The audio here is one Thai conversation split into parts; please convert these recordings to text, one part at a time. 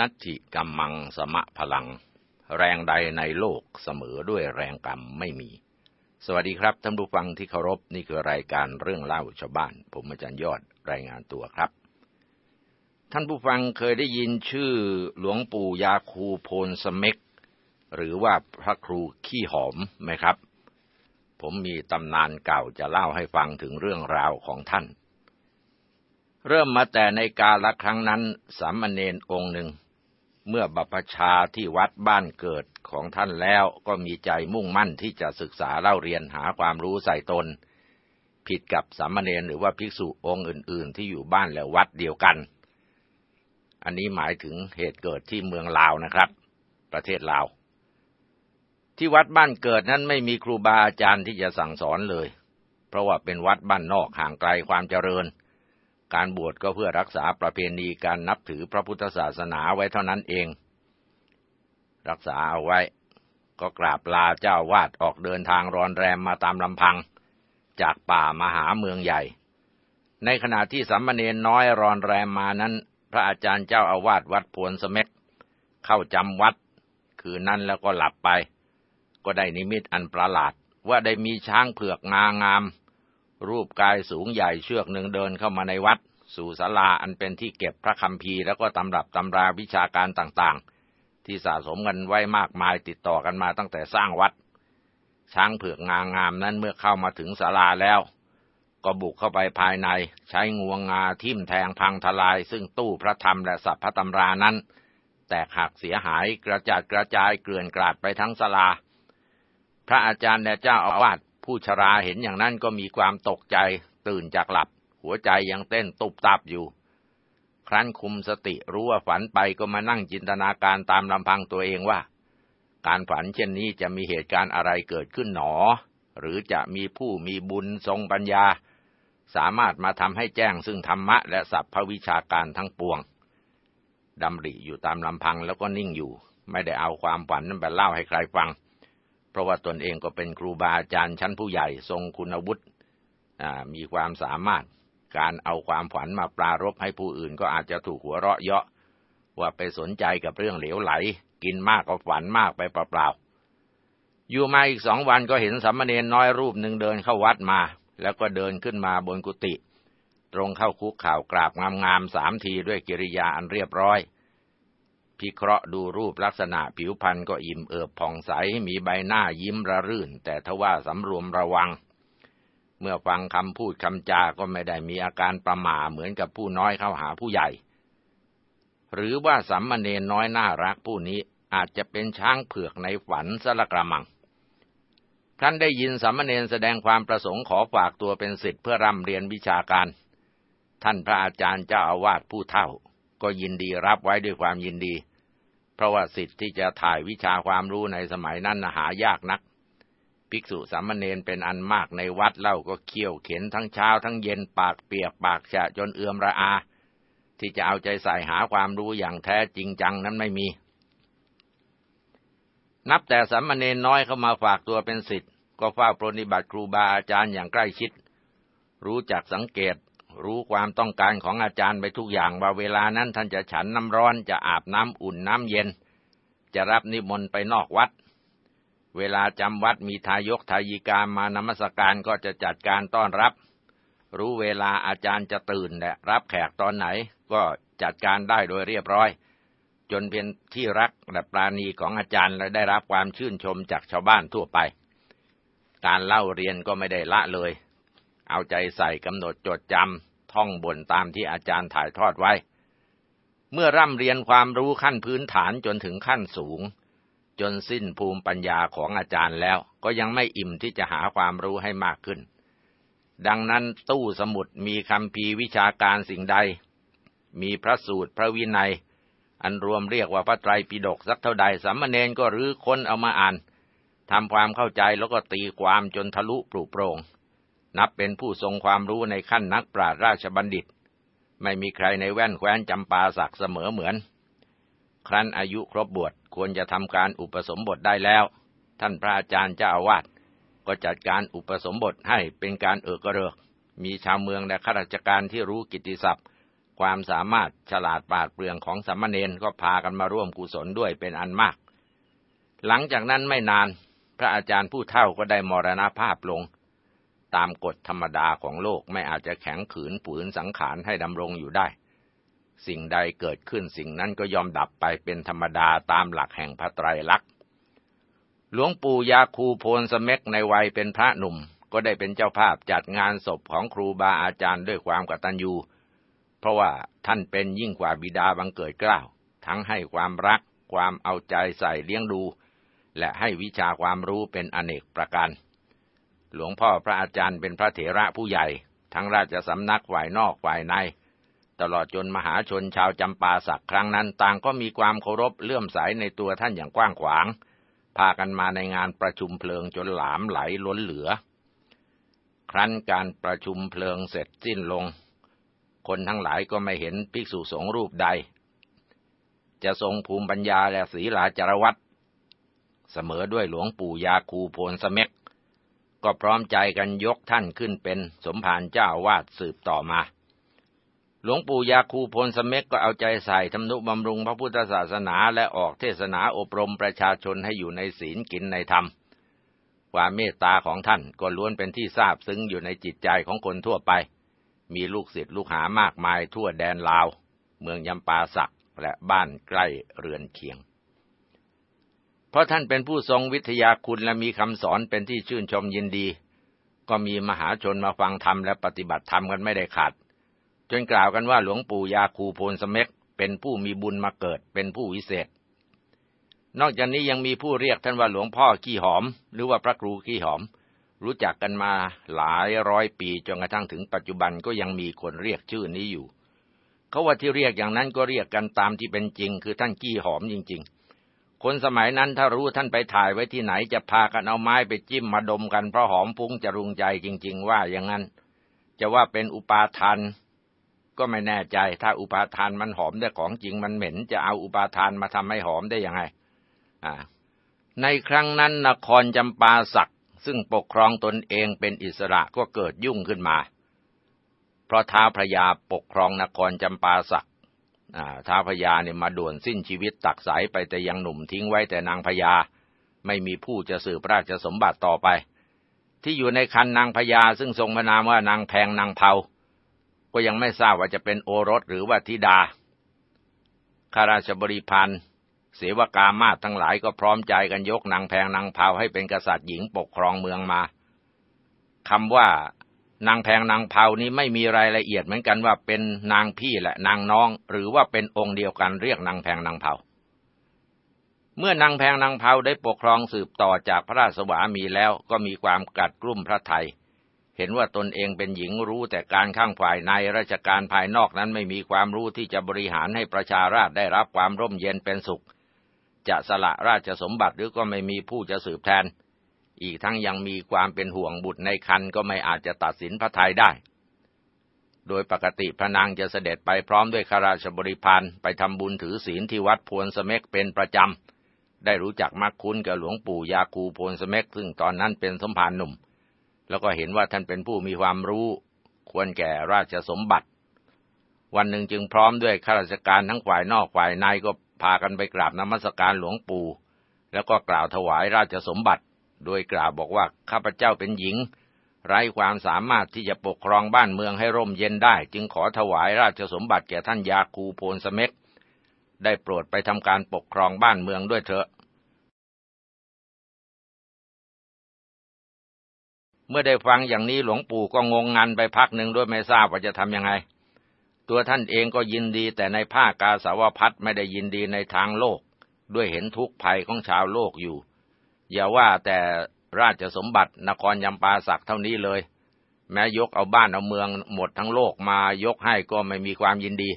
นัตถิกรรมังสมะพลัง แรงใดในโลกเสมอด้วยแรงกรรมไม่มี สวัสดีครับท่านผู้ฟังที่เคารพนี่คือรายการเรื่องเล่าชาวบ้าน ผมอาจารย์ยอดรายงานตัวครับ ท่านผู้ฟังเคยได้ยินชื่อหลวงปู่ยาคูโพนสเมกหรือว่าพระครูขี้หอมไหมครับ ผมมีตำนานเก่าจะเล่าให้ฟังถึงเรื่องราวของท่าน เริ่มมาแต่ในกาลครั้งนั้นสามเณรองค์หนึ่ง เมื่อบัพชาที่วัดบ้านเกิดของท่านแล้วก็มีใจมุ่งมั่นที่จะศึกษาเล่าเรียนหาความรู้ใส่ตน ผิดกับสามเณรหรือว่าภิกษุองค์อื่น ๆ ที่อยู่บ้านและวัดเดียวกัน อันนี้หมายถึงเหตุเกิดที่เมืองลาวนะครับ ประเทศลาว ที่วัดบ้านเกิดนั้นไม่มีครูบาอาจารย์ที่จะสั่งสอนเลย เพราะว่าเป็นวัดบ้านนอกห่างไกลความเจริญ การบวชก็เพื่อรักษาประเพณีการนับถือพระพุทธศาสนาไว้เท่านั้นเอง รักษาเอาไว้ ก็กราบลาเจ้าวาดออกเดินทางรอนแรมมาตามลำพัง จากป่ามาหาเมืองใหญ่ ในขณะที่สัมมเนนน้อยรอนแรมมานั้น พระอาจารย์เจ้าอาวาสวัดพวนสเม็กเข้าจำวัด คืนนั้นแล้วก็หลับไป ก็ได้นิมิตอันประหลาดว่าได้มีช้างเผือกงางาม รูปกายสูงใหญ่เชือกหนึ่งเดินเข้ามาในวัด สู่ศาลาอันเป็นที่เก็บพระคัมภีร์แล้วก็ตำรับตำราวิชาการต่างๆ ที่สะสมกันไว้มากมายติดต่อกันมาตั้งแต่สร้างวัด ช้างเผือกงางามนั้นเมื่อเข้ามาถึงศาลาแล้ว ก็บุกเข้าไปภายใน ใช้งวงงาทิ่มแทงพังทลาย ซึ่งตู้พระธรรมและสัพพะตำรานั้น แตกหักเสียหายกระจัดกระจายเกลื่อนกลาดไปทั้งศาลาพระอาจารย์และเจ้าอาวาส ผู้ชราเห็นอย่างนั้นก็มีความตกใจตื่นจากหลับ หัวใจยังเต้นตุบตับอยู่ ครั้นคุมสติรู้ว่าฝันไปก็มานั่งจินตนาการตามลำพังตัวเองว่า การฝันเช่นนี้จะมีเหตุการณ์อะไรเกิดขึ้นหนอ หรือจะมีผู้มีบุญทรงปัญญา สามารถมาทำให้แจ้งซึ่งธรรมะและสัพพวิชาการทั้งปวงดำริอยู่ตามลำพังแล้วก็นิ่งอยู่ ไม่ได้เอาความฝันนั้นไปเล่าให้ใครฟัง เพราะว่าตนเองก็เป็นครูบาอาจารย์ชั้นผู้ใหญ่ทรงคุณวุฒิมีความสามารถการเอาความฝันมาปรารบให้ผู้อื่นก็อาจจะถูกหัวเราะเยาะว่าไปสนใจกับเรื่องเหลวไหล กินมากก็ฝันมากไปเปล่าๆอยู่มาอีกสองวันก็เห็นสามเณรน้อยรูปหนึ่งเดินเข้าวัดมา แล้วก็เดินขึ้นมาบนกุฏิตรงเข้าคุกข่าวกราบงามๆสามทีด้วยกิริยาอันเรียบร้อย พิเคราะห์ดูรูปลักษณะผิวพรรณก็อิ่มเอิบผ่องใส มีใบหน้ายิ้มระรื่น แต่ทว่าสำรวมระวัง เมื่อฟังคำพูดคำจาก็ไม่ได้มีอาการประหม่าเหมือนกับผู้น้อยเข้าหาผู้ใหญ่ หรือว่าสัมมเนนน้อยน่ารักผู้นี้อาจจะเป็นช้างเผือกในฝันสละกระมังท่านได้ยินสัมมเนนแสดงความประสงค์ขอฝากตัวเป็นศิษย์เพื่อร่ำเรียนวิชาการ ท่านพระอาจารย์เจ้าอาวาสผู้เท่า ก็ยินดีรับไว้ด้วยความยินดี เพราะว่าสิทธิ์ที่จะถ่ายวิชาความรู้ในสมัยนั้นหายากนัก ภิกษุสามเณรเป็นอันมากในวัดเล่าก็เคี่ยวเข็นทั้งเช้าทั้งเย็นปากเปียกปากแฉะจนเอือมระอา ที่จะเอาใจใส่หาความรู้อย่างแท้จริงจังนั้นไม่มี นับแต่สามเณรน้อยเข้ามาฝากตัวเป็นศิษย์ก็เฝ้าปรนิบัติครูบาอาจารย์อย่างใกล้ชิด รู้จักสังเกต รู้ความต้องการของอาจารย์ไปทุกอย่างว่าเวลานั้นท่านจะฉันน้ำร้อนจะอาบน้ำอุ่นน้ำเย็น จะรับนิมนต์ไปนอกวัด เวลาจำวัดมีทายกทายิกามานมัสการก็จะจัดการต้อนรับ รู้เวลาอาจารย์จะตื่นและรับแขกตอนไหน ก็จัดการได้โดยเรียบร้อย จนเป็นที่รักและปราณีของอาจารย์และได้รับความชื่นชมจากชาวบ้านทั่วไป การเล่าเรียนก็ไม่ได้ละเลย เอาใจใส่กำหนดจดจำท่องบนตามที่อาจารย์ถ่ายทอดไว้ เมื่อร่ำเรียนความรู้ขั้นพื้นฐานจนถึงขั้นสูง จนสิ้นภูมิปัญญาของอาจารย์แล้วก็ยังไม่อิ่มที่จะหาความรู้ให้มากขึ้น ดังนั้นตู้สมุดมีคำพีวิชาการสิ่งใด มีพระสูตรพระวินัย อันรวมเรียกว่าพระไตรปิฎกสักเท่าใดสามเณรก็รื้อค้นเอามาอ่านทำความเข้าใจแล้วก็ตีความจนทะลุปลุกโปร่ง นับเป็นผู้ทรงความรู้ในขั้นนักปราชญ์ราชบัณฑิต ไม่มีใครในแว่นแคว้นจำปาสักเสมอเหมือน ครั้นอายุครบบวชควรจะทำการอุปสมบทได้แล้ว ท่านพระอาจารย์เจ้าอาวาสก็จัดการอุปสมบทให้เป็นการเอกเริก มีชาวเมืองและข้าราชการที่รู้กิตติศัพท์ ความสามารถฉลาดปราดเปรื่องของสามเณรก็พากันมาร่วมกุศลด้วยเป็นอันมาก หลังจากนั้นไม่นาน พระอาจารย์ผู้เฒ่าก็ได้มรณภาพลง ตามกฎธรรมดาของโลกไม่อาจจะแข็งขืนฝืนสังขารให้ดำรงอยู่ได้ สิ่งใดเกิดขึ้นสิ่งนั้นก็ยอมดับไปเป็นธรรมดาตามหลักแห่งพระไตรลักษณ์หลวงปู่ยาคูโพนสเมกในวัยเป็นพระหนุ่ม ก็ได้เป็นเจ้าภาพจัดงานศพของครูบาอาจารย์ด้วยความกตัญญูเพราะว่าท่านเป็นยิ่งกว่าบิดาบังเกิดเกล้า ทั้งให้ความรัก ความเอาใจใส่เลี้ยงดู และให้วิชาความรู้เป็นอเนกประการ หลวงพ่อพระอาจารย์เป็นพระเถระผู้ใหญ่ ทั้งราชสำนักฝ่ายนอกฝ่ายใน ตลอดจนมหาชนชาวจำปาสักครั้งนั้นต่างก็มีความเคารพเลื่อมใสในตัวท่านอย่างกว้างขวาง พากันมาในงานประชุมเพลิงจนหลามไหลล้นเหลือ ครั้นการประชุมเพลิงเสร็จสิ้นลง คนทั้งหลายก็ไม่เห็นภิกษุสงฆ์รูปใด จะทรงภูมิปัญญาและศีลาจารวัตเสมอด้วยหลวงปู่ยาคูโพนสเมก ก็พร้อมใจกันยกท่านขึ้นเป็นสมภารเจ้าวัดสืบต่อมา หลวงปู่ยาคูโพนสเมกก็เอาใจใส่ทำนุบำรุงพระพุทธศาสนาและออกเทศนาอบรมประชาชนให้อยู่ในศีลกินในธรรม ความเมตตาของท่านก็ล้วนเป็นที่ซาบซึ้งอยู่ในจิตใจของคนทั่วไป มีลูกศิษย์ลูกหามากมายทั่วแดนลาว เมืองจำปาสักและบ้านใกล้เรือนเคียง เพราะท่านเป็นผู้ทรงวิทยาคุณและมีคำสอนเป็นที่ชื่นชมยินดี ก็มีมหาชนมาฟังธรรมและปฏิบัติธรรมกันไม่ได้ขาด จนกล่าวกันว่าหลวงปู่ยาคูโพนสเมกเป็นผู้มีบุญมาเกิดเป็นผู้วิเศษ นอกจากนี้ยังมีผู้เรียกท่านว่าหลวงพ่อขี้หอม หรือว่าพระครูขี้หอม รู้จักกันมาหลายร้อยปีจนกระทั่งถึงปัจจุบันก็ยังมีคนเรียกชื่อนี้อยู่ เขาว่าที่เรียกอย่างนั้นก็เรียกกันตามที่เป็นจริง คือท่านขี้หอมจริง ๆ คนสมัยนั้นถ้ารู้ท่านไปถ่ายไว้ที่ไหนจะพากันเอาไม้ไปจิ้มมาดมกันเพราะหอมฟุ้งจะรุงใจจริง ๆ ว่าอย่างนั้น จะว่าเป็นอุปาทานก็ไม่แน่ใจ ถ้าอุปาทานมันหอมได้ของจริงมันเหม็น จะเอาอุปาทานมาทำให้หอมได้ยังไง อ่า ในครั้งนั้นนครจำปาสักซึ่งปกครองตนเองเป็นอิสระก็เกิดยุ่งขึ้นมา เพราะท้าพระยาปกครองนครจำปาสัก ท้าพญาเนี่ยมาด่วนสิ้นชีวิตตักสายไปแต่ยังหนุ่มทิ้งไว้แต่นางพญาไม่มีผู้จะสืบราชสมบัติต่อไป ที่อยู่ในคันนางพญาซึ่งทรงพระนามว่านางแพงนางเผาก็ยังไม่ทราบว่าจะเป็นโอรสหรือว่าธิดาข้าราชบริพันธ์เสวกามาทั้งหลายก็พร้อมใจกันยกนางแพงนางเผาให้เป็นกษัตริย์หญิงปกครองเมืองมาคำว่า นางแพงนางเผานี้ไม่มีรายละเอียดเหมือนกันว่าเป็นนางพี่และนางน้อง หรือว่าเป็นองค์เดียวกันเรียกนางแพงนางเผาเมื่อนางแพงนางเผาได้ปกครองสืบต่อจากพระราชสวามีแล้วก็มีความกัดกลุ่มพระไทย เห็นว่าตนเองเป็นหญิงรู้แต่การข้างฝ่ายในราชการภายนอกนั้นไม่มีความรู้ที่จะบริหารให้ประชาราชได้รับความร่มเย็นเป็นสุข จะสละราชสมบัติหรือก็ไม่มีผู้จะสืบแทน อีกทั้งยังมีความเป็นห่วงบุตรในคันก็ไม่อาจจะตัดสินพระทัยได้ โดยปกติพระนางจะเสด็จไปพร้อมด้วยข้าราชบริพารไปทำบุญถือศีลที่วัดพวนสเมกเป็นประจำ ได้รู้จักมักคุ้นกับหลวงปู่ยาคูพวนสเมกซึ่งตอนนั้นเป็นสมภารหนุ่ม แล้วก็เห็นว่าท่านเป็นผู้มีความรู้ควรแก่ราชสมบัติ วันหนึ่งจึงพร้อมด้วยข้าราชการทั้งฝ่ายนอกฝ่ายในก็พากันไปกราบนมัสการหลวงปู่ แล้วก็กล่าวถวายราชสมบัติ โดยกล่าวบอกว่าข้าพเจ้าเป็นหญิง ไร้ความสามารถที่จะปกครองบ้านเมืองให้ร่มเย็นได้ จึงขอถวายราชสมบัติแก่ท่านยาคูโพนสเมกได้โปรดไปทำการปกครองบ้านเมืองด้วยเถอะ เมื่อได้ฟังอย่างนี้หลวงปู่ก็งงงันไปพักหนึ่งด้วยไม่ทราบว่าจะทำยังไง ตัวท่านเองก็ยินดีแต่ในภาคกาสาวพัดไม่ได้ยินดีในทางโลก ด้วยเห็นทุกข์ภัยของชาวโลกอยู่ อย่าว่าแต่ราชสมบัตินครยำปาสักเท่านี้เลย แม้ยกเอาบ้านเอาเมืองหมดทั้งโลกมายกให้ก็ไม่มีความยินดี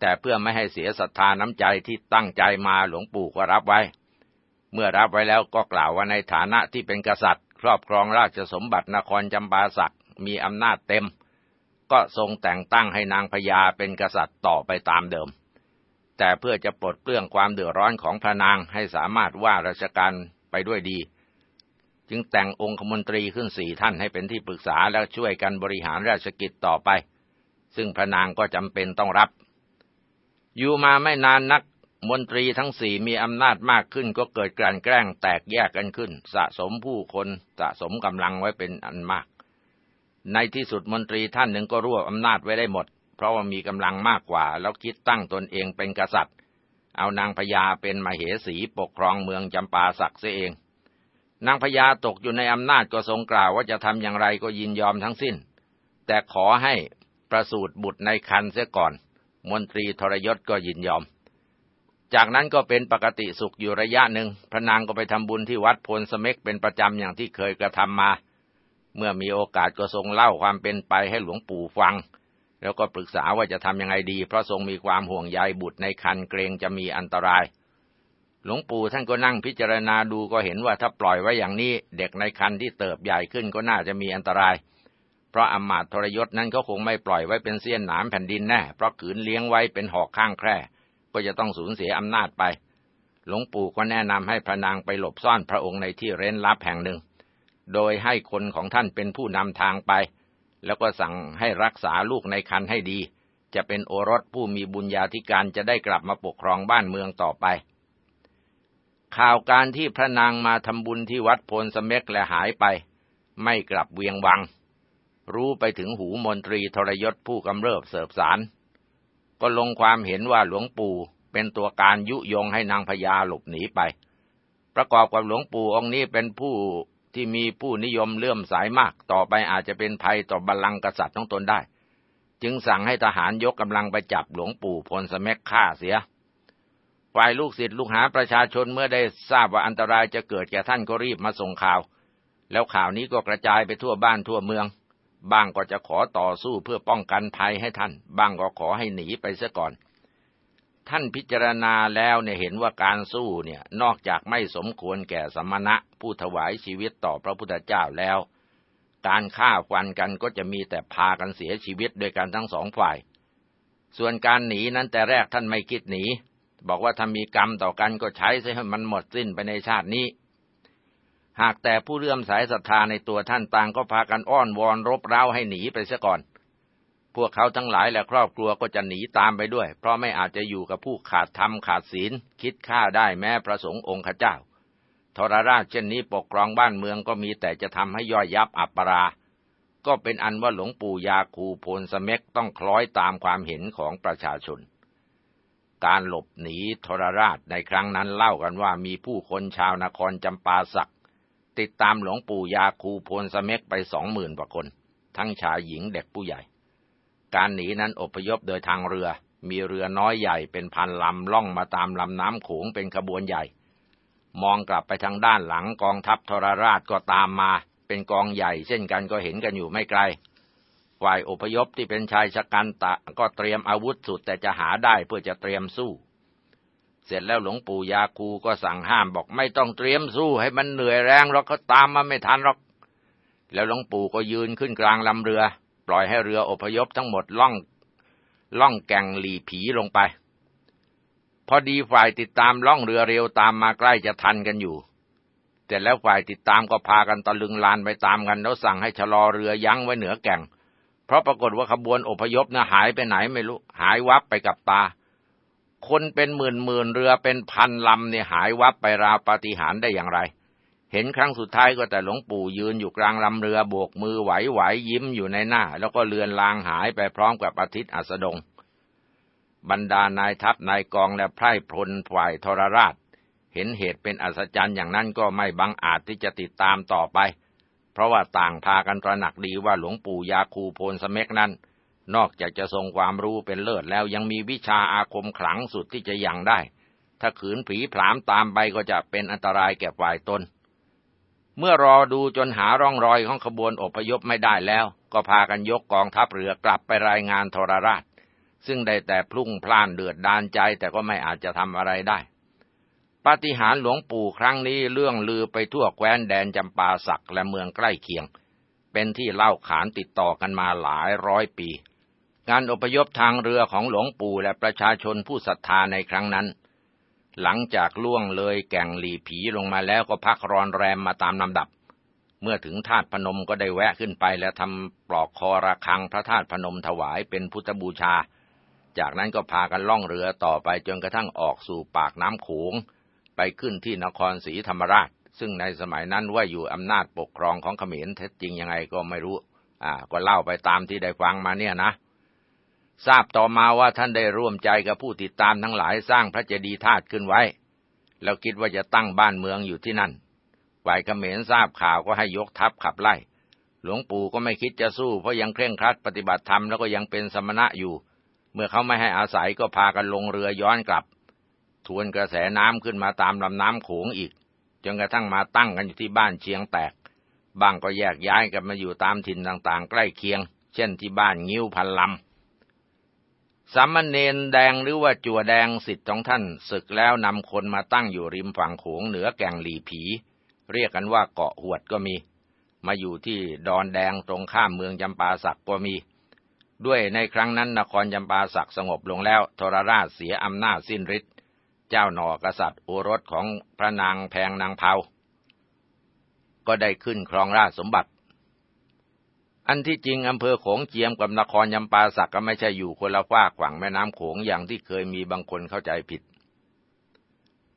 แต่เพื่อไม่ให้เสียศรัทธาน้ำใจที่ตั้งใจมาหลวงปู่ก็รับไว้ เมื่อรับไว้แล้วก็กล่าวว่าในฐานะที่เป็นกษัตริย์ ครอบครองราชสมบัตินครจำปาสักมีอำนาจเต็ม ก็ทรงแต่งตั้งให้นางพญาเป็นกษัตริย์ต่อไปตามเดิม แต่เพื่อจะปลดเปลื้องความเดือดร้อนของพระนางให้สามารถว่าราชการ ไปด้วยดี จึงแต่งองคมนตรีขึ้นสี่ท่านให้เป็นที่ปรึกษาแล้วช่วยกันบริหารราชกิจต่อไป ซึ่งพระนางก็จำเป็นต้องรับ อยู่มาไม่นานนักมนตรีทั้งสี่มีอำนาจมากขึ้นก็เกิดการแกล้งแตกแยกกันขึ้น สะสมผู้คนสะสมกำลังไว้เป็นอันมาก ในที่สุดมนตรีท่านหนึ่งก็รวบอำนาจไว้ได้หมด เพราะว่ามีกำลังมากกว่า แล้วคิดตั้งตนเองเป็นกษัตริย์ เอานางพญาเป็นมเหสีปกครองเมืองจำปาสักเสียเอง นางพญาตกอยู่ในอำนาจก็ทรงกล่าวว่าจะทำอย่างไรก็ยินยอมทั้งสิ้น แต่ขอให้ประสูติบุตรในคันเสียก่อน มนตรีทรยศก็ยินยอม จากนั้นก็เป็นปกติสุขอยู่ระยะหนึ่ง พระนางก็ไปทำบุญที่วัดพนสเมกเป็นประจำอย่างที่เคยกระทำมา เมื่อมีโอกาสก็ทรงเล่าความเป็นไปให้หลวงปู่ฟัง แล้วก็ปรึกษาว่าจะทำยังไงดี เพราะทรงมีความห่วงใยบุตรในคันเกรงจะมีอันตราย หลวงปู่ท่านก็นั่งพิจารณาดูก็เห็นว่าถ้าปล่อยไว้อย่างนี้ เด็กในคันที่เติบใหญ่ขึ้นก็น่าจะมีอันตราย เพราะอมาตทรยศนั้นเขาคงไม่ปล่อยไว้เป็นเสี้ยนหนามแผ่นดินแน่ เพราะขืนเลี้ยงไว้เป็นหอกข้างแคร่ ก็จะต้องสูญเสียอำนาจไป หลวงปู่ก็แนะนำให้พระนางไปหลบซ่อนพระองค์ในที่เร้นลับแห่งหนึ่ง โดยให้คนของท่านเป็นผู้นำทางไป แล้วก็สั่งให้รักษาลูกในคันให้ดี จะเป็นโอรสผู้มีบุญญาธิการจะได้กลับมาปกครองบ้านเมืองต่อไป ข่าวการที่พระนางมาทำบุญที่วัดโพนสเม็กและหายไป ไม่กลับเวียงวัง รู้ไปถึงหูมนตรีทรยศผู้กำเริบเสบสาร ก็ลงความเห็นว่าหลวงปู่เป็นตัวการยุยงให้นางพญาหลบหนีไป ประกอบกับหลวงปู่องค์นี้เป็นผู้ ที่มีผู้นิยมเลื่อมสายมาก ต่อไปอาจจะเป็นภัยต่อบัลลังก์กษัตริย์ของตนได้ จึงสั่งให้ทหารยกกำลังไปจับหลวงปู่พลสมักฆ่าเสีย ฝ่ายลูกศิษย์ลูกหาประชาชนเมื่อได้ทราบว่าอันตรายจะเกิดแก่ท่านก็รีบมาส่งข่าว แล้วข่าวนี้ก็กระจายไปทั่วบ้านทั่วเมือง บ้างก็จะขอต่อสู้เพื่อป้องกันภัยให้ท่าน บ้างก็ขอให้หนีไปเสียก่อน ท่านพิจารณาแล้วเนี่ยเห็นว่าการสู้เนี่ยนอกจากไม่สมควรแก่สมณะผู้ถวายชีวิตต่อพระพุทธเจ้าแล้ว การฆ่าฟันกันก็จะมีแต่พากันเสียชีวิตโดยกันทั้งสองฝ่าย ส่วนการหนีนั้นแต่แรกท่านไม่คิดหนี บอกว่าถ้ามีกรรมต่อกันก็ใช้ให้มันหมดสิ้นไปในชาตินี้ หากแต่ผู้เลื่อมสายศรัทธาในตัวท่านต่างก็พากันอ้อนวอนรบเร้าให้หนีไปเสียก่อน พวกเขาทั้งหลายและครอบครัวก็จะหนีตามไปด้วย เพราะไม่อาจจะอยู่กับผู้ขาดธรรมขาดศีล คิดฆ่าได้แม้พระสงฆ์องค์ข้าเจ้า ทรราชเช่นนี้ปกครองบ้านเมืองก็มีแต่จะทำให้ย่อยยับอัปรา ก็เป็นอันว่าหลวงปู่ยาคูโพนสเมกต้องคล้อยตามความเห็นของประชาชน การหลบหนีทรราชในครั้งนั้นเล่ากันว่ามีผู้คนชาวนครจำปาสักติดตามหลวงปู่ยาคูโพนสเมกไปสองหมื่นกว่าคน ทั้งชายหญิงเด็กผู้ใหญ่ การหนีนั้นอพยพโดยทางเรือ มีเรือน้อยใหญ่เป็นพันลำล่องมาตามลำน้ำโขงเป็นขบวนใหญ่ มองกลับไปทางด้านหลังกองทัพทรราชก็ตามมา เป็นกองใหญ่เช่นกันก็เห็นกันอยู่ไม่ไกล ฝ่ายอพยพที่เป็นชายชะกันตะก็เตรียมอาวุธสุดแต่จะหาได้เพื่อจะเตรียมสู้ เสร็จแล้วหลวงปู่ยาคูก็สั่งห้ามบอกไม่ต้องเตรียมสู้ให้มันเหนื่อยแรงหรอกเขาตามมาไม่ทันหรอก แล้วหลวงปู่ก็ยืนขึ้นกลางลำเรือ ปล่อยให้เรืออพยพทั้งหมดล่อง ล่องแก่งหลีผีลงไป พอดีฝ่ายติดตามล่องเรือเร็วตามมาใกล้จะทันกันอยู่แต่แล้วฝ่ายติดตามก็พากันตะลึงลานไปตามกันแล้วสั่งให้ชะลอเรือยั้งไว้เหนือแก่ง เพราะปรากฏว่าขบวนอพยพนะ่ะหายไปไหนไม่รู้ หายวับไปกับตา คนเป็นหมื่นหมื่นเรือเป็นพันลำเนี่ยหายวับไปราวปาฏิหาริย์ได้อย่างไร เห็นครั้งสุดท้ายก็แต่หลวงปู่ยืนอยู่กลางลำเรือโบกมือไหวไหวยิ้มอยู่ในหน้า แล้วก็เลือนลางหายไปพร้อมกับอาทิตย์อัสดง บรรดานายทัพนายกองและไพร่พลฝ่ายทรราช เห็นเหตุเป็นอัศจรรย์อย่างนั้นก็ไม่บังอาจที่จะติดตามต่อไป เพราะว่าต่างพากันตระหนักดีว่าหลวงปู่ยาคูโพนสเมกนั้น นอกจากจะทรงความรู้เป็นเลิศแล้วยังมีวิชาอาคมขลังสุดที่จะยังได้ ถ้าขืนผีผลามตามไปก็จะเป็นอันตรายแก่ฝ่ายตน เมื่อรอดูจนหาร่องรอยของขบวนอพยพไม่ได้แล้ว ก็พากันยกกองทัพเรือกลับไปรายงานทรราช ซึ่งได้แต่พลุ่งพล่านเดือดดานใจแต่ก็ไม่อาจจะทำอะไรได้ ปาฏิหาริย์หลวงปู่ครั้งนี้เรื่องลือไปทั่วแคว้นแดนจำปาสักและเมืองใกล้เคียง เป็นที่เล่าขานติดต่อกันมาหลายร้อยปี การอพยพทางเรือของหลวงปู่และประชาชนผู้ศรัทธาในครั้งนั้น หลังจากล่วงเลยแก่งหลีผีลงมาแล้วก็พักรอนแรมมาตามลำดับ เมื่อถึงธาตุพนมก็ได้แวะขึ้นไปและทำปลอกคอระฆังพระธาตุพนมถวายเป็นพุทธบูชา จากนั้นก็พากันล่องเรือต่อไปจนกระทั่งออกสู่ปากน้ำโขง ไปขึ้นที่นครศรีธรรมราช ซึ่งในสมัยนั้นว่าอยู่อำนาจปกครองของเขมรเท็จจริงยังไงก็ไม่รู้ อ่า ก็เล่าไปตามที่ได้ฟังมาเนี่ยนะ ทราบต่อมาว่าท่านได้ร่วมใจกับผู้ติดตามทั้งหลายสร้างพระเจดีย์ธาตุขึ้นไว้ แล้วคิดว่าจะตั้งบ้านเมืองอยู่ที่นั่นฝ่ายเขมรทราบข่าวก็ให้ยกทัพขับไล่ หลวงปู่ก็ไม่คิดจะสู้เพราะยังเคร่งครัดปฏิบัติธรรมแล้วก็ยังเป็นสมณะอยู่ เมื่อเขาไม่ให้อาศัยก็พากันลงเรือย้อนกลับ ทวนกระแสน้ำขึ้นมาตามลำน้ำโขงอีก จนกระทั่งมาตั้งกันอยู่ที่บ้านเชียงแตกบางก็แยกย้ายกันมาอยู่ตามถิ่นต่างๆ ใกล้เคียง เช่นที่บ้านงิ้วพันลำ สามเณรแดงหรือว่าจัวแดงสิทธิ์ของท่านศึกแล้วนำคนมาตั้งอยู่ริมฝั่งโขงเหนือแก่งหลีผี เรียกกันว่าเกาะหวดก็มี มาอยู่ที่ดอนแดงตรงข้ามเมืองจำปาสักก็มี ด้วยในครั้งนั้นนครจำปาสักสงบลงแล้วทรราชเสียอำนาจสิ้นฤทธิ์เจ้าหนอกษัตริย์โอรสของพระนางแพงนางเผาก็ได้ขึ้นครองราชสมบัติ อันที่จริงอำเภอโขงเจียมกับนครยำปาสักก็ไม่ใช่อยู่คนละฝากฝั่งแม่น้ำโขงอย่างที่เคยมีบางคนเข้าใจผิด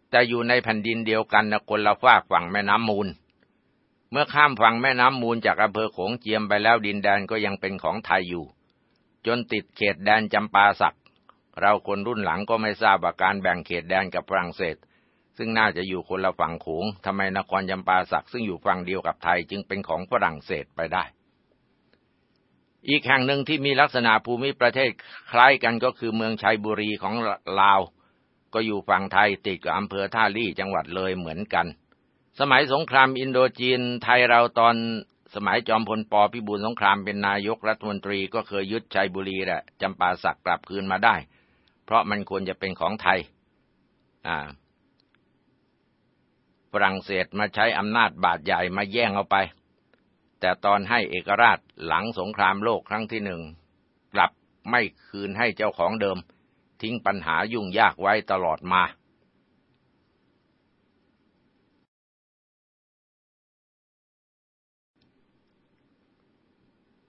แต่อยู่ในแผ่นดินเดียวกันนะคนละฝากฝั่งแม่น้ำมูล เมื่อข้ามฝั่งแม่น้ำมูลจากอำเภอโขงเจียมไปแล้วดินแดนก็ยังเป็นของไทยอยู่ จนติดเขตแดนจำปาสัก เราคนรุ่นหลังก็ไม่ทราบว่าการแบ่งเขตแดนกับฝรั่งเศส ซึ่งน่าจะอยู่คนละฝั่งโขงทำไมนครจำปาสักซึ่งอยู่ฝั่งเดียวกับไทยจึงเป็นของฝรั่งเศสไปได้ อีกแห่งหนึ่งที่มีลักษณะภูมิประเทศคล้ายกันก็คือเมืองชัยบุรีของลาว ก็อยู่ฝั่งไทยติดกับอำเภอท่าลี่จังหวัดเลยเหมือนกัน สมัยสงครามอินโดจีนไทยเราตอนสมัยจอมพลปพิบูลสงครามเป็นนายกรัฐมนตรีก็เคยยึดชัยบุรีแหละจำปาสักกลับคืนมาได้ เพราะมันควรจะเป็นของไทย อ่าฝรั่งเศสมาใช้อำนาจบาดใหญ่มาแย่งเอาไป แต่ตอนให้เอกราชหลังสงครามโลกครั้งที่หนึ่งกลับไม่คืนให้เจ้าของเดิม ทิ้งปัญหายุ่งยากไว้ตลอดมา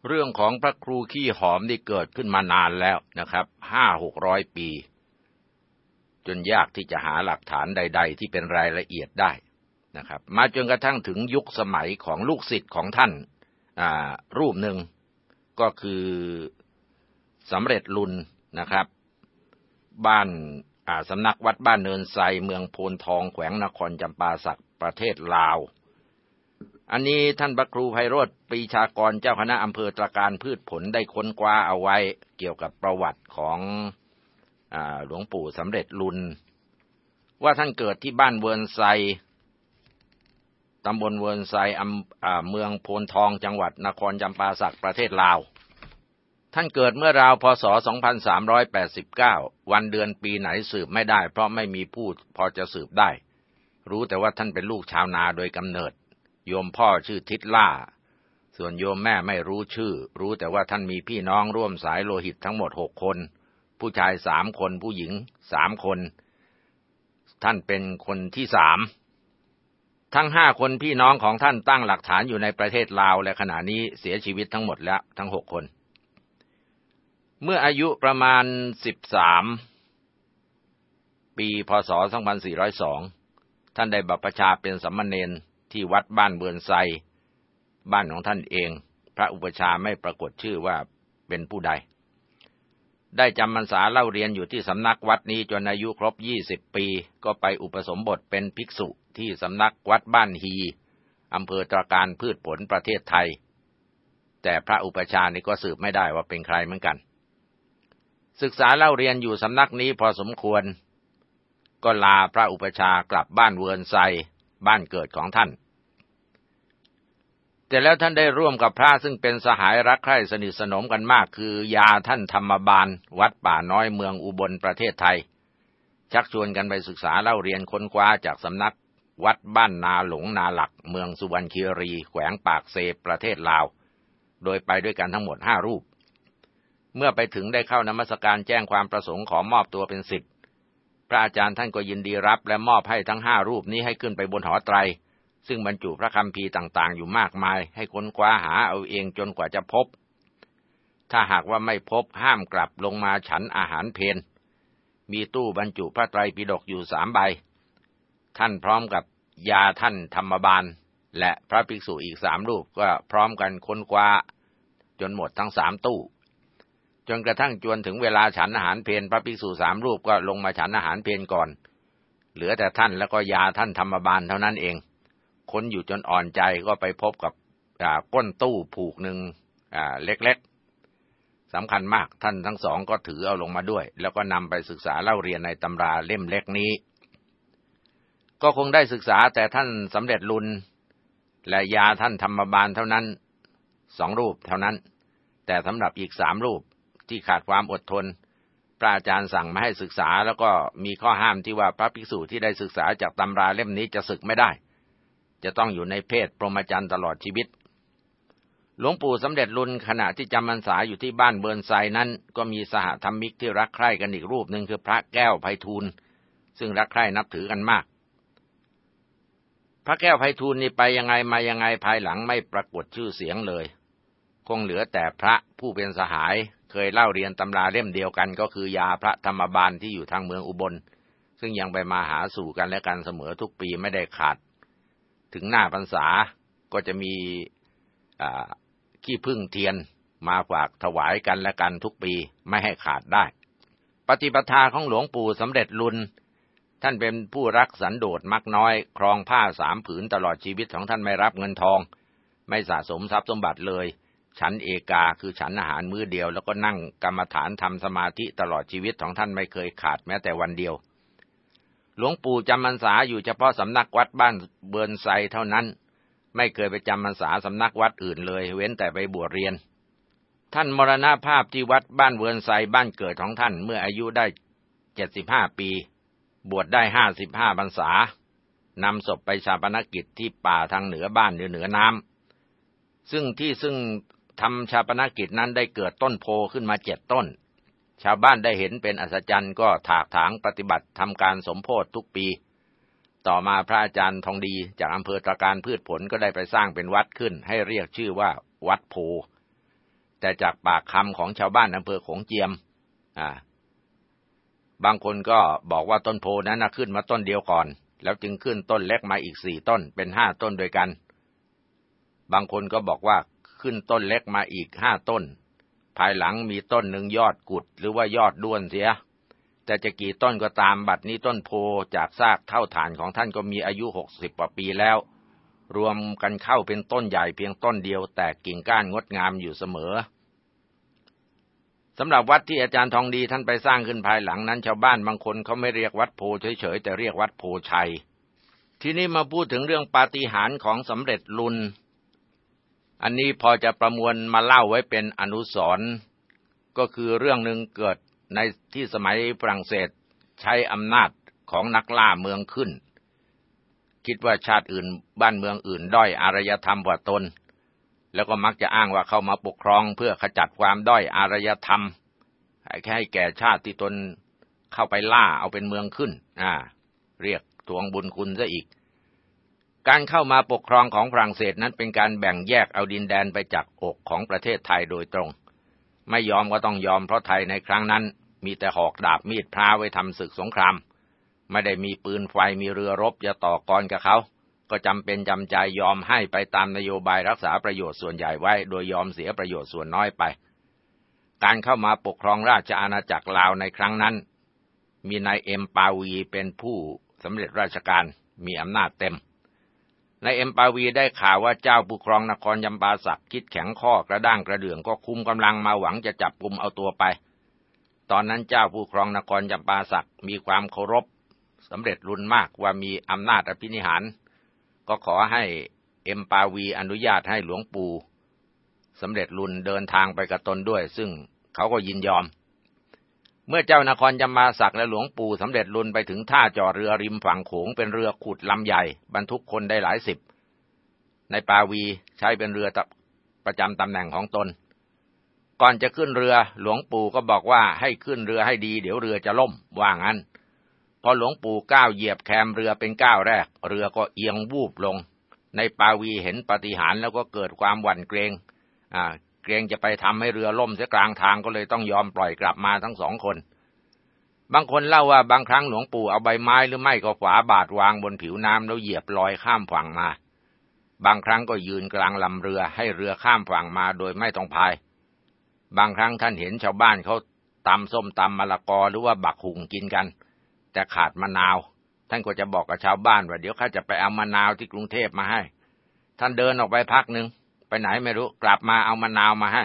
เรื่องของพระครูขี้หอมนี่เกิดขึ้นมานานแล้วนะครับห้าหกร้อยปี จนยากที่จะหาหลักฐานใด ๆ ที่เป็นรายละเอียดได้ นะครับ มาจนกระทั่งถึงยุคสมัยของลูกศิษย์ของท่านรูปหนึ่งก็คือสำเร็จลุนนะครับ บ้านสำนักวัดบ้านเนินไซเมืองโพนทองแขวงนครจำปาสักประเทศลาว อันนี้ท่านพระครูไพโรจน์ปรีชากรเจ้าคณะอำเภอตระการพืชผลได้ค้นคว้าเอาไว้เกี่ยวกับประวัติของอหลวงปู่สำเร็จลุนว่าท่านเกิดที่บ้านเวิร์นไซ ตำบลเวิร์นไซเมืองโพนทองจังหวัดนครจำปาสักประเทศลาว ท่านเกิดเมื่อราวพศ 2389 วันเดือนปีไหนสืบไม่ได้ เพราะไม่มีผู้พอจะสืบได้ รู้แต่ว่าท่านเป็นลูกชาวนาโดยกำเนิด โยมพ่อชื่อทิศล่า ส่วนโยมแม่ไม่รู้ชื่อ รู้แต่ว่าท่านมีพี่น้องร่วมสายโลหิตทั้งหมดหกคน ผู้ชายสามคนผู้หญิงสามคน ท่านเป็นคนที่สาม ทั้งห้าคนพี่น้องของท่านตั้งหลักฐานอยู่ในประเทศลาวและขณะนี้เสียชีวิตทั้งหมดแล้วทั้งหกคน เมื่ออายุประมาณ13ปีพศ 2402 ท่านได้บัพชาเป็นสัมมาเนนที่วัดบ้านเบือนไซ บ้านของท่านเอง พระอุปชาไม่ปรากฏชื่อว่าเป็นผู้ใด ได้จำพรรษาเล่าเรียนอยู่ที่สำนักวัดนี้จนอายุครบ20ปี ก็ไปอุปสมบทเป็นภิกษุที่สำนักวัดบ้านฮีอำเภอตราการพืชผลประเทศไทย แต่พระอุปชานี่ก็สืบไม่ได้ว่าเป็นใครเหมือนกัน ศึกษาเล่าเรียนอยู่สำนักนี้พอสมควร ก็ลาพระอุปชากลับบ้านเวิร์นไซ บ้านเกิดของท่าน แต่แล้วท่านได้ร่วมกับพระซึ่งเป็นสหายรักใคร่สนิทสนมกันมาก คือยาท่านธรรมบาล วัดป่าน้อยเมืองอุบลประเทศไทย ชักชวนกันไปศึกษาเล่าเรียนค้นคว้าจากสำนัก วัดบ้านนาหลงนาหลัก เมืองสุวรรณคีรี แขวงปากเซประเทศลาว โดยไปด้วยกันทั้งหมดห้ารูป เมื่อไปถึงได้เข้านมัสการแจ้งความประสงค์ขอมอบตัวเป็นสิทธิ์พระอาจารย์ท่านก็ยินดีรับและมอบให้ทั้งห้ารูปนี้ให้ขึ้นไปบนหอไตร ซึ่งบรรจุพระคัมภีร์ต่างๆ อยู่มากมาย ให้ค้นคว้าหาเอาเองจนกว่าจะพบ ถ้าหากว่าไม่พบห้ามกลับลงมาฉันอาหารเพนมีตู้บรรจุพระไตรปิฎกอยู่สามใบ ท่านพร้อมกับยาท่านธรรมบาล และพระภิกษุอีกสามรูปก็พร้อมกันค้นคว้า จนหมดทั้งสามตู้ จนกระทั่งจวนถึงเวลาฉันอาหารเพนพระภิกษุสามรูปก็ลงมาฉันอาหารเพนก่อน เหลือแต่ท่านแล้วก็ยาท่านธรรมบาลเท่านั้นเอง ค้นอยู่จนอ่อนใจก็ไปพบกับก้นตู้ผูกหนึ่งเล็กๆสำคัญมากท่านทั้งสองก็ถือเอาลงมาด้วย แล้วก็นำไปศึกษาเล่าเรียนในตำราเล่มเล็กนี้ ก็คงได้ศึกษาแต่ท่านสำเร็จลุนและยาท่านธรรมบาลเท่านั้นสองรูปเท่านั้น แต่สำหรับอีกสามรูปที่ขาดความอดทน พระอาจารย์สั่งมาให้ศึกษาแล้วก็มีข้อห้ามที่ว่าพระภิกษุที่ได้ศึกษาจากตำราเล่มนี้จะศึกไม่ได้ จะต้องอยู่ในเพศพรหมจรรย์ตลอดชีวิต หลวงปู่สำเร็จลุนขณะที่จำพรรษาอยู่ที่บ้านเบิร์นไซนั้น ก็มีสหธรรมิกที่รักใคร่กันอีกรูปหนึ่งคือพระแก้วไพฑูรย์ซึ่งรักใคร่นับถือกันมาก พระแก้วไพฑูรย์นี่ไปยังไงมายังไงภายหลังไม่ปรากฏชื่อเสียงเลย คงเหลือแต่พระผู้เป็นสหายเคยเล่าเรียนตำราเล่มเดียวกัน ก็คือยาพระธรรมบาลที่อยู่ทางเมืองอุบล ซึ่งยังไปมาหาสู่กันและกันเสมอทุกปีไม่ได้ขาด ถึงหน้าพรรษาก็จะมีขี้พึ่งเทียนมาฝากถวายกันและกันทุกปีไม่ให้ขาดได้ ปฏิปทาของหลวงปู่สำเร็จลุน ท่านเป็นผู้รักสันโดษมักน้อย ครองผ้าสามผืนตลอดชีวิตของท่านไม่รับเงินทอง ไม่สะสมทรัพย์สมบัติเลย ฉันเอกาคือฉันอาหารมื้อเดียว แล้วก็นั่งกรรมฐานทำสมาธิตลอดชีวิตของท่านไม่เคยขาดแม้แต่วันเดียว หลวงปู่จำพรรษาอยู่เฉพาะสำนักวัดบ้านเบิร์นไซเท่านั้น ไม่เคยไปจำพรรษาสำนักวัดอื่นเลย เว้นแต่ไปบวชเรียน ท่านมรณภาพที่วัดบ้านเวิร์นไซบ้านเกิดของท่านเมื่ออายุได้เจ็ดสิบห้าปี บวชได้ห้าสิบห้าพรรษานำศพไปฌาปนกิจที่ป่าทางเหนือบ้านหนือเหนือน้ำซึ่งที่ซึ่งทำฌาปนกิจนั้นได้เกิดต้นโพขึ้นมาเจ็ดต้น ชาวบ้านได้เห็นเป็นอัศจรรย์ก็ถากถางปฏิบัติทำการสมโภชทุกปี ต่อมาพระอาจารย์ทองดีจากอำเภอตระการพืชผลก็ได้ไปสร้างเป็นวัดขึ้น ให้เรียกชื่อว่าวัดโพ แต่จากปากคำของชาวบ้านอำเภอขงเจียม อ่า บางคนก็บอกว่าต้นโพนั้นขึ้นมาต้นเดียวก่อน แล้วจึงขึ้นต้นเล็กมาอีกสี่ต้นเป็นห้าต้นด้วยกัน บางคนก็บอกว่าขึ้นต้นเล็กมาอีกห้าต้น ภายหลังมีต้นหนึ่งยอดกุดหรือว่ายอดด้วนเสีย แต่จะกี่ต้นก็ตามบัดนี้ต้นโพจากซากเท่าฐานของท่านก็มีอายุหกสิบกว่าปีแล้ว รวมกันเข้าเป็นต้นใหญ่เพียงต้นเดียวแต่กิ่งก้านงดงามอยู่เสมอสำหรับวัดที่อาจารย์ทองดีท่านไปสร้างขึ้นภายหลังนั้น ชาวบ้านบางคนเขาไม่เรียกวัดโพเฉยๆแต่เรียกวัดโพชัย ทีนี้มาพูดถึงเรื่องปาฏิหาริย์ของสำเร็จลุน อันนี้พอจะประมวลมาเล่าไว้เป็นอนุสรณ์ก็คือเรื่องหนึ่งเกิดในที่สมัยฝรั่งเศสใช้อำนาจของนักล่าเมืองขึ้น คิดว่าชาติอื่นบ้านเมืองอื่น ด้อยอารยธรรมกว่าตน แล้วก็มักจะอ้างว่าเข้ามาปกครองเพื่อขจัดความด้อยอารยธรรมให้แก่ชาติที่ตนเข้าไปล่าเอาเป็นเมืองขึ้น อ่า เรียกทวงบุญคุณซะอีก การเข้ามาปกครองของฝรั่งเศสนั้นเป็นการแบ่งแยกเอาดินแดนไปจากอกของประเทศไทยโดยตรง ไม่ยอมก็ต้องยอมเพราะไทยในครั้งนั้น มีแต่หอกดาบมีดพระไว้ทำศึกสงคราม ไม่ได้มีปืนไฟมีเรือรบจะต่อกรกับเขา ก็จำเป็นจำใจยอมให้ไปตามนโยบายรักษาประโยชน์ส่วนใหญ่ไว้ โดยยอมเสียประโยชน์ส่วนน้อยไป การเข้ามาปกครองราชอาณาจักรลาวในครั้งนั้น มีนายเอ็มปาวีเป็นผู้สำเร็จราชการมีอำนาจเต็ม นายเอ็มปาวีได้ข่าวว่าเจ้าผู้ครองนครยำปาสักคิดแข็งข้อกระด้างกระเดื่องก็คุมกำลังมาหวังจะจับกลุ่มเอาตัวไป ตอนนั้นเจ้าผู้ครองนครยำปาสักมีความเคารพสำเร็จรุนมากว่ามีอำนาจอภินิหาร ก็ขอให้เอ็มปาวีอนุญาตให้หลวงปู่สำเร็จรุนเดินทางไปกับตนด้วย ซึ่งเขาก็ยินยอม มื่อเจ้านครยมาศักและหลวงปู่สำเร็จรุนไปถึงท่าจอดเรือริมฝั่งโขงเป็นเรือขุดลำใหญ่ บรรทุกคนได้หลายสิบ ในปาวีใช้เป็นเรือประจำตำแหน่งของตน ก่อนจะขึ้นเรือหลวงปู่ก็บอกว่าให้ขึ้นเรือให้ดี เดี๋ยวเรือจะล่ม ว่างั้น พอหลวงปู่ก้าวเหยียบแคมเรือเป็นก้าวแรก เรือก็เอียงวูบลง ในปาวีเห็นปฏิหารแล้วก็เกิดความหวั่นเกรงอ่า เกรงจะไปทำให้เรือล่มเสียกลางทางก็เลยต้องยอมปล่อยกลับมาทั้งสองคน บางคนเล่าว่าบางครั้งหลวงปู่เอาใบไม้หรือไม่ก็ฝาบาทวางบนผิวน้ำแล้วเหยียบลอยข้ามฝั่งมา บางครั้งก็ยืนกลางลำเรือให้เรือข้ามฝั่งมาโดยไม่ต้องพาย บางครั้งท่านเห็นชาวบ้านเขาตำส้มตำมะละกอหรือว่าบักหุงกินกัน แต่ขาดมะนาว ท่านก็จะบอกกับชาวบ้านว่าเดี๋ยวข้าจะไปเอามะนาวที่กรุงเทพมาให้ ท่านเดินออกไปพักหนึ่ง ไปไหนไม่รู้กลับมาเอามะนาวมาให้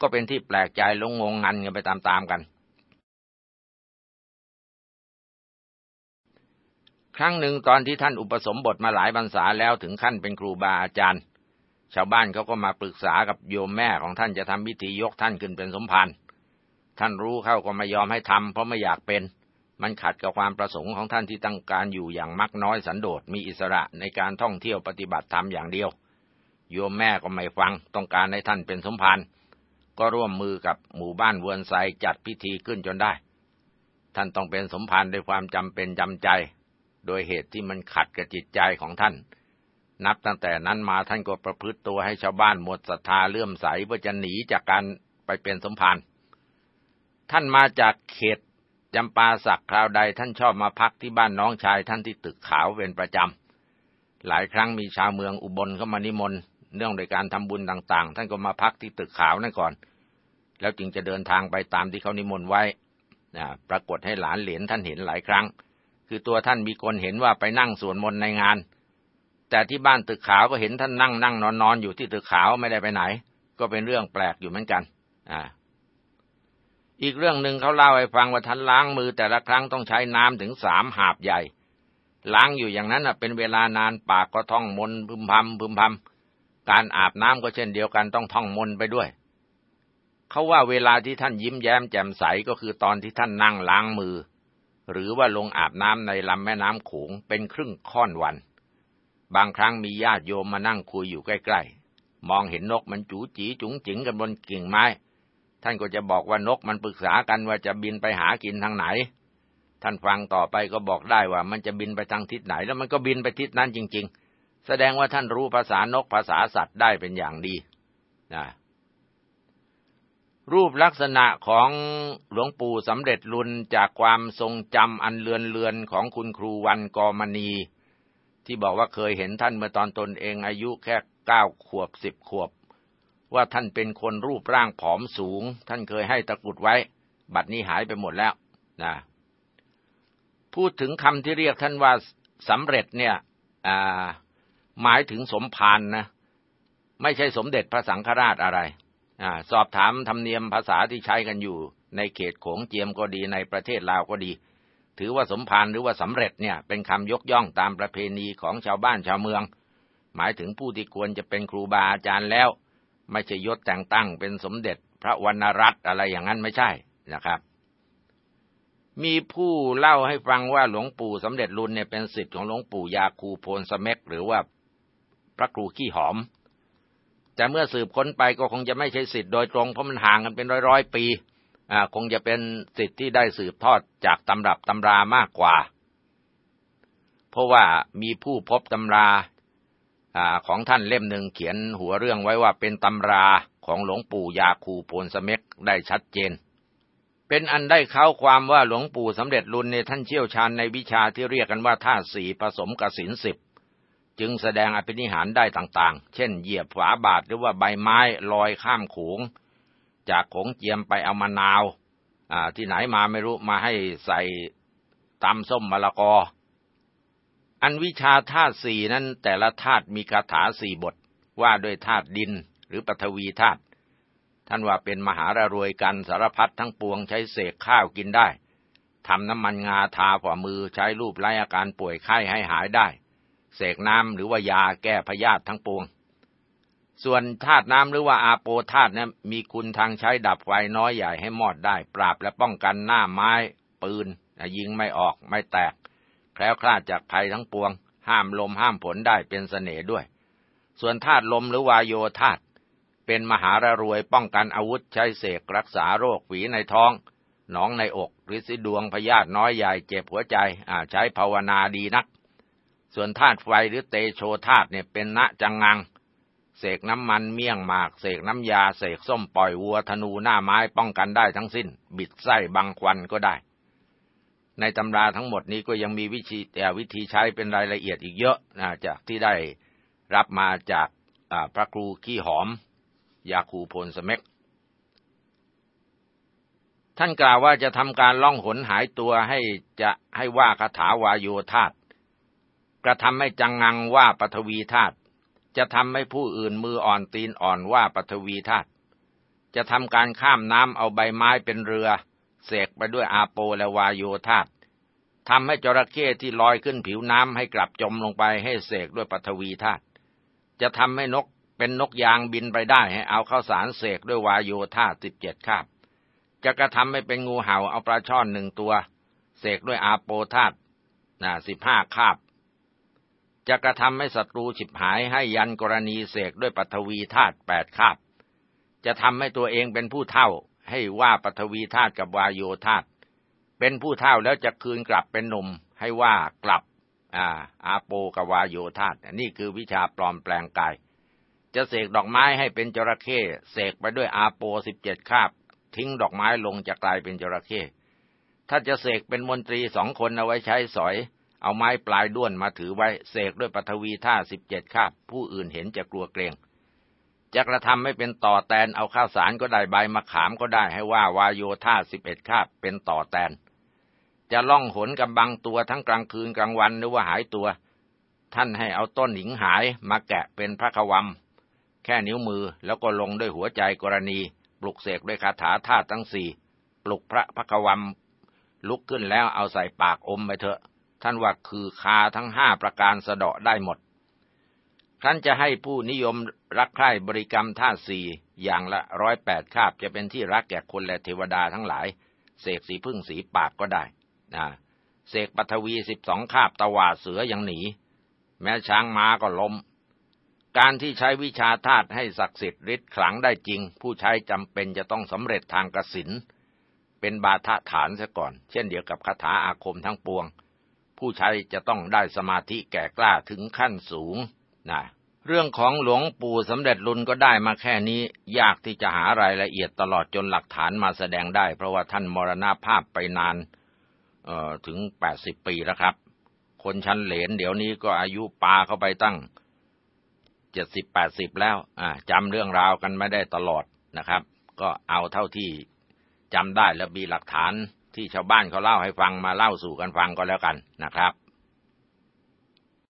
ก็เป็นที่แปลกใจลงงงงันกันไปตามๆกัน ครั้งหนึ่งตอนที่ท่านอุปสมบทมาหลายพรรษาแล้วถึงขั้นเป็นครูบาอาจารย์ ชาวบ้านเขาก็มาปรึกษากับโยมแม่ของท่านจะทำพิธียกท่านขึ้นเป็นสมภารท่านรู้เข้าก็ไม่ยอมให้ทำเพราะไม่อยากเป็นมันขัดกับความประสงค์ของท่านที่ต้องการอยู่อย่างมักน้อยสันโดษมีอิสระในการท่องเที่ยวปฏิบัติธรรมอย่างเดียว โยมแม่ก็ไม่ฟังต้องการให้ท่านเป็นสมภารก็ร่วมมือกับหมู่บ้านเวือนไซจัดพิธีขึ้นจนได้ ท่านต้องเป็นสมภารด้วยความจำเป็นจำใจ โดยเหตุที่มันขัดกับจิตใจของท่าน นับตั้งแต่นั้นมาท่านก็ประพฤติตัวให้ชาวบ้านหมดศรัทธาเลื่อมใสเพื่อจะหนีจากการไปเป็นสมภารท่านมาจากเขตจำปาสักคราวใดท่านชอบมาพักที่บ้านน้องชายท่านที่ตึกขาวเป็นประจำหลายครั้งมีชาวเมืองอุบลเข้ามานิมนต์ เนื่องโดยการทำบุญต่าง ๆ ท่านก็มาพักที่ตึกขาวนั่นก่อน แล้วจึงจะเดินทางไปตามที่เขานิมนต์ไว้นะปรากฏให้หลานเหรียญท่านเห็นหลายครั้ง คือตัวท่านมีคนเห็นว่าไปนั่งสวดมนต์ในงาน แต่ที่บ้านตึกขาวก็เห็นท่านนั่งนั่งนอนนอนอยู่ที่ตึกขาวไม่ได้ไปไหน ก็เป็นเรื่องแปลกอยู่เหมือนกัน อ่า อีกเรื่องหนึ่งเขาเล่าให้ฟังว่าท่านล้างมือแต่ละครั้งต้องใช้น้ำถึงสามหาบใหญ่ล้างอยู่อย่างนั้นเป็นเวลานานปากก็ท่องมนพึมพำพึมพำ การอาบน้ำก็เช่นเดียวกันต้องท่องมนไปด้วย เขาว่าเวลาที่ท่านยิ้มแย้มแจ่มใสก็คือตอนที่ท่านนั่งล้างมือ หรือว่าลงอาบน้ำในลำแม่น้ำขงเป็นครึ่งค่อนวัน บางครั้งมีญาติโยมมานั่งคุยอยู่ใกล้ๆ มองเห็นนกมันจูจีจุ๋งจิ๋งกันบนกิ่งไม้ ท่านก็จะบอกว่านกมันปรึกษากันว่าจะบินไปหากินทางไหน ท่านฟังต่อไปก็บอกได้ว่ามันจะบินไปทางทิศไหน แล้วมันก็บินไปทิศนั้นจริง ๆ แสดงว่าท่านรู้ภาษานกภาษาสัตว์ได้เป็นอย่างดีนะรูปลักษณะของหลวงปู่สำเร็จลุนจากความทรงจำอันเลือนเลือนของคุณครูวันกอมณี ที่บอกว่าเคยเห็นท่านเมื่อตอนตนเองอายุแค่เก้าขวบสิบขวบ ว่าท่านเป็นคนรูปร่างผอมสูง ท่านเคยให้ตะกุดไว้ บัดนี้หายไปหมดแล้วนะพูดถึงคำที่เรียกท่านว่าสำเร็จเนี่ย อ่า หมายถึงสมภารนนะ ไม่ใช่สมเด็จพระสังฆราชอะไรอสอบถามธรรมเนียมภาษาที่ใช้กันอยู่ ในเขตโขงเจียมก็ดีในประเทศลาวก็ดี ถือว่าสมภารหรือว่าสำเร็จเนี่ย เป็นคำยกย่องตามประเพณีของชาวบ้านชาวเมือง หมายถึงผู้ที่ควรจะเป็นครูบาอาจารย์แล้ว ไม่ใช่ยศแต่งตั้งเป็นสมเด็จพระวรรณรัตน์อะไรอย่างนั้นไม่ใช่นะครับมีผู้เล่าให้ฟังว่าหลวงปู่สำเร็จรุนเนี่ยเป็นสิทธิ์ของหลวงปู่ยาคูโพนสเมกหรือว่า ระครูขี้หอม แต่เมื่อสืบค้นไปก็คงจะไม่ใช่สิทธิ์โดยตรงเพราะมันห่างกันเป็นร้อยร้อยปีอ่าคงจะเป็นสิทธิ์ที่ได้สืบทอดจากตำรับตำรามากกว่า เพราะว่ามีผู้พบตำราอของท่านเล่มหนึ่งเขียนหัวเรื่องไว้ว่าเป็นตำราของหลวงปู่ยาคูโพนสเมกได้ชัดเจน เป็นอันได้เข้าความว่าหลวงปู่สำเร็จรุนในท่านเชี่ยวชาญในวิชาที่เรียกกันว่าท่าสี่ผสมกสินสิบ จึงแสดงอภินิหารได้ต่างๆ เช่นเหยียบฝาบาทหรือว่าใบไม้ลอยข้ามขง จากขงเจียมไปเอามะนาวที่ไหนมาไม่รู้มาให้ใส่ตำส้มมะละกอ อันวิชาธาตุสี่นั้นแต่ละธาตุมีคาถาสี่บทว่าด้วยธาตุดินหรือปฐวีธาตุท่านว่าเป็นมหาระรวยกันสารพัดทั้งปวงใช้เสกข้าวกินได้ทำน้ำมันงาทาฝ่ามือใช้รูปไล่อาการป่วยไข้ให้หายได้ เสกน้ำหรือว่ายาแก้พยาธิทั้งปวง ส่วนธาตุน้ำหรือว่าอาโปธาตุนี่มีคุณทางใช้ดับไฟน้อยใหญ่ให้มอดได้ ปราบและป้องกันหน้าไม้ปืนยิงไม่ออกไม่แตก แคล้วคลาดจากภัยทั้งปวง ห้ามลมห้ามฝนได้เป็นเสน่ห์ด้วย ส่วนธาตุลมหรือวายโยธาตุเป็นมหาระรวยป้องกันอาวุธใช้เสกรักษาโรคฝีในท้องหนองในอกริสิดวงพยาธิน้อยใหญ่เจ็บหัวใจ อ่าใช้ภาวนาดีนัก ส่วนธาตุไฟหรือเตโชธาตุเนี่ยเป็นณจังงัง เสกน้ำมันเมี่ยงหมาก เสกน้ำยา เสกส้มปล่อยวัวธนูหน้าไม้ป้องกันได้ทั้งสิ้น บิดไส้บังควันก็ได้ ในตำราทั้งหมดนี้ก็ยังมีวิธีแต่วิธีใช้เป็นรายละเอียดอีกเยอะนะจากที่ได้รับมาจากพระครูขี้หอม ยาคูพลสเมกท่านกล่าวว่าจะทำการล่องหนหายตัวให้จะให้ว่าคาถาวายโยธาต กระทำให้จังงังว่าปฐวีธาตุจะทำให้ผู้อื่นมืออ่อนตีนอ่อนว่าปฐวีธาตุจะทำการข้ามน้ำเอาใบไม้เป็นเรือ เสกไปด้วยอาโปและวาโยธาตุทำให้จระเข้ที่ลอยขึ้นผิวน้ำให้กลับจมลงไปให้เสกด้วยปฐวีธาตุจะทำให้นกเป็นนกยางบินไปได้ให้เอาข้าวสารเสกด้วยวาโยธาตุสิบเจ็ดคาบ จะกระทำให้เป็นงูเห่าเอาปลาช่อนหนึ่งตัว เสกด้วยอาโปธาตุนะสิบห้าคาบ จะกระทำให้ศัตรูฉิบหายให้ยันกรณีเสกด้วยปัทวีธาตุแปดคาบ จะทำให้ตัวเองเป็นผู้เท่า ให้ว่าปัทวีธาตุกับวายโยธาตุเป็นผู้เท่าแล้วจะคืนกลับเป็นหนุ่ม ให้ว่ากลับอาอาโปกับวายโยธาตุนี่คือวิชาปลอมแปลงกาย จะเสกดอกไม้ให้เป็นจระเข้เสกไปด้วยอาโปสิบเจ็ดคาบ ทิ้งดอกไม้ลงจะกลายเป็นจระเข้ถ้าจะเสกเป็นมนตรีสองคนเอาไว้ใช้สอย เอาไม้ปลายด้วนมาถือไว้เสกด้วยปฐวีท่าสิบเจ็ดคาบผู้อื่นเห็นจะกลัวเกรงจะกระทำให้เป็นต่อแตนเอาข้าวสารก็ได้ใบมะขามก็ได้ให้ว่าวายโยท่าสิบเอ็ดคาบเป็นต่อแตน จะล่องหนกำบังตัวทั้งกลางคืนกลางวันหรือว่าหายตัว ท่านให้เอาต้นหิงหายมาแกะเป็นพระควมแค่นิ้วมือแล้วก็ลงด้วยหัวใจกรณี ปลุกเสกด้วยคาถาธาตุทั้งสี่ปลุกพระพกวัมลุกขึ้นแล้วเอาใส่ปากอมไปเถอะ ท่านว่าคือคาทั้งห้าประการสะเดาะได้หมดท่านจะให้ผู้นิยมรักใคร่บริกรรมธาสี่อย่างละร้อยแปดคาบจะเป็นที่รักแก่คนและเทวดาทั้งหลาย เสกสีพึ่งสีปากก็ได้นะเสกปัทวีสิบสองคาบตะวาเสือยังหนี แม้ช้างม้าก็ล้ม การที่ใช้วิชาธาตุให้ศักดิ์สิทธิ์ฤทธิ์ขลังได้จริง ผู้ใช้จำเป็นจะต้องสำเร็จทางกสินเป็นบาทฐานซะก่อน เช่นเดียวกับคาถาอาคมทั้งปวง ผู้ใช้จะต้องได้สมาธิแก่กล้าถึงขั้นสูงนะเรื่องของหลวงปู่สำเร็จลุนก็ได้มาแค่นี้ ยากที่จะหารายละเอียดตลอดจนหลักฐานมาแสดงได้ เพราะว่าท่านมรณาภาพไปนานถึงแปดสิบปีแล้วครับ คนชั้นเหลนเดี๋ยวนี้ก็อายุปาเข้าไปตั้งเจ็ดสิบแปดสิบแล้วอ่าจำเรื่องราวกันไม่ได้ตลอดนะครับ ก็เอาเท่าที่จำได้แล้วมีหลักฐาน ที่ชาวบ้านเขาเล่าให้ฟังมาเล่าสู่กันฟังก็แล้วกันนะครับ